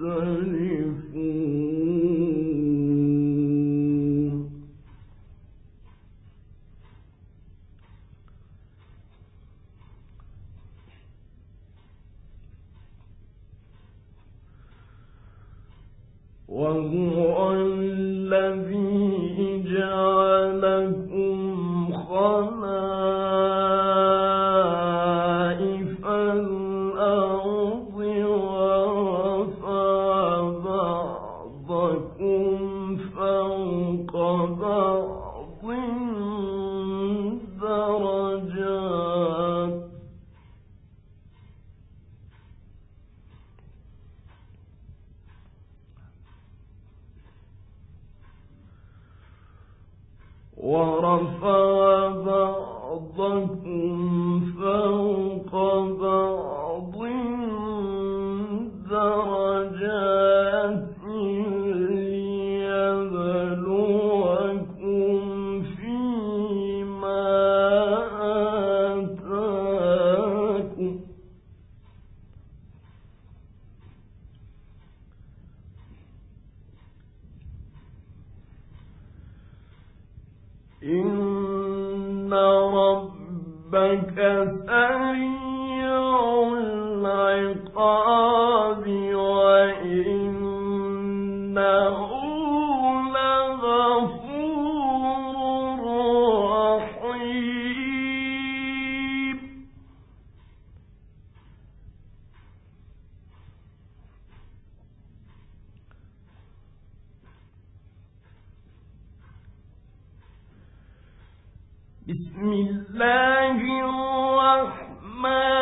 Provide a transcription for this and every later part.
وهو ورفع بعضكم إن ربك سريع بسم الله الرحمن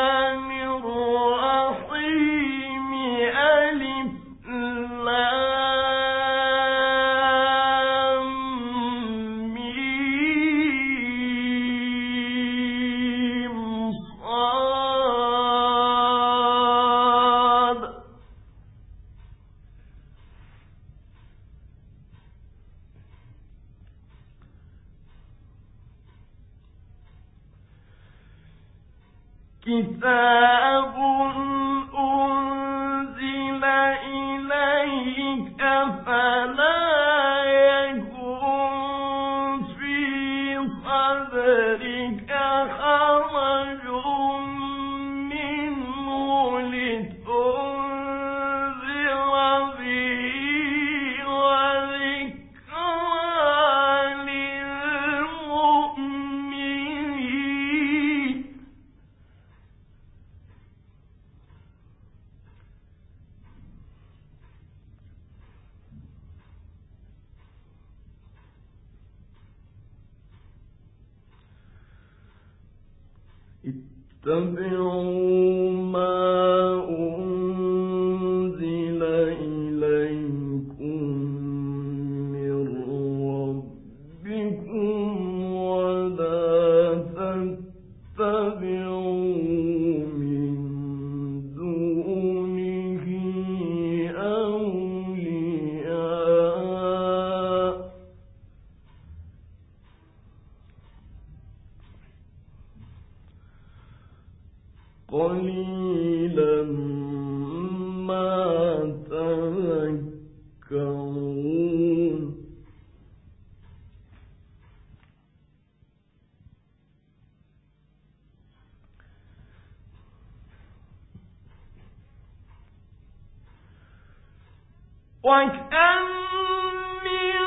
اتبعوا ما وكم من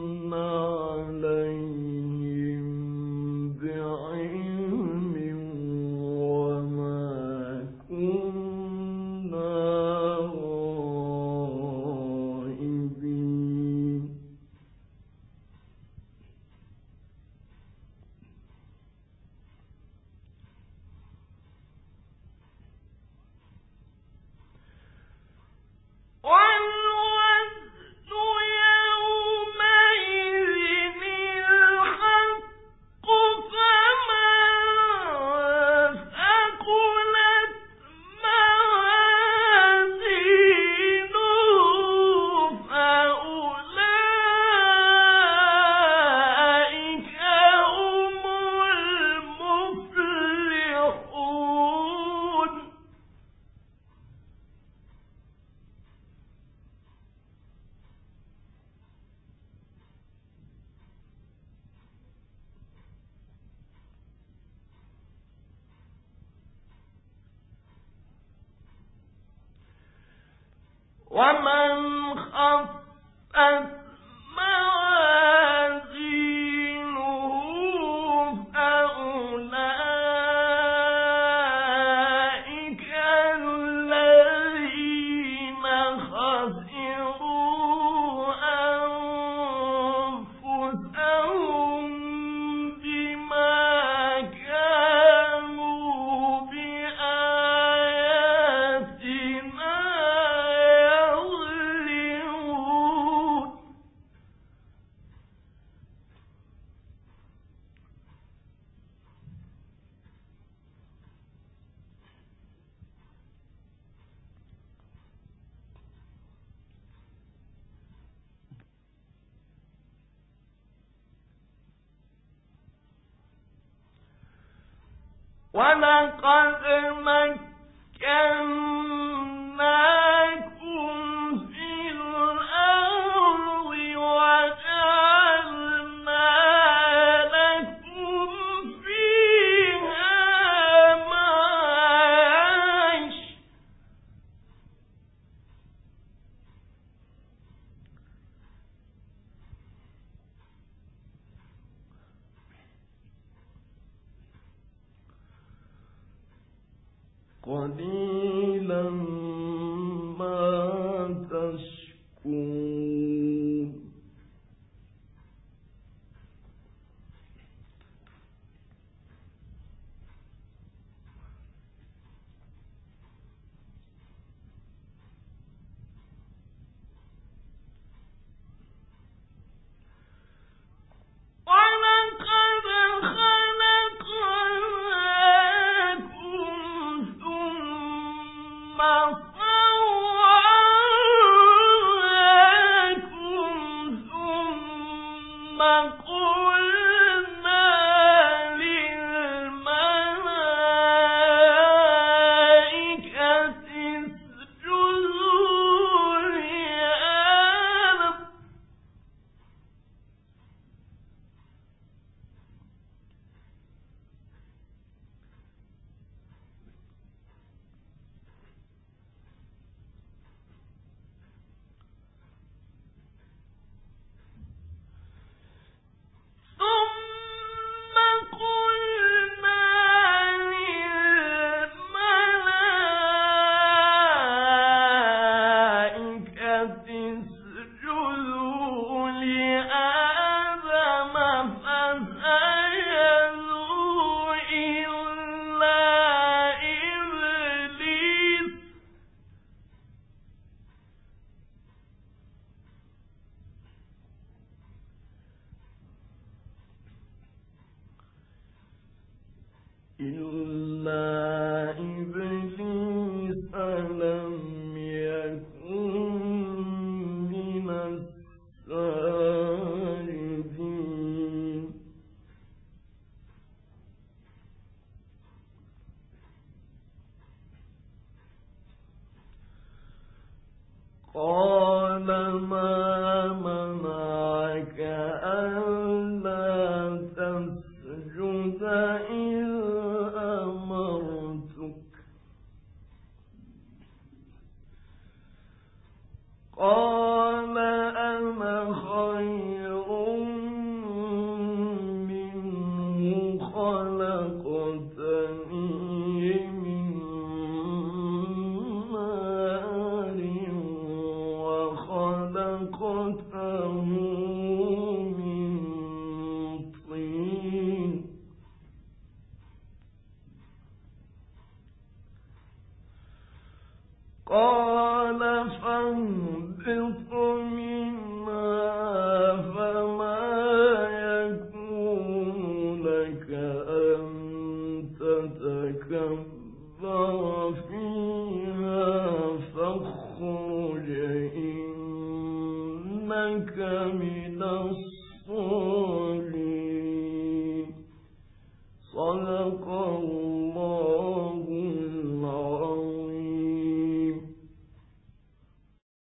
ما خفت ولقد مكنا قدير قتل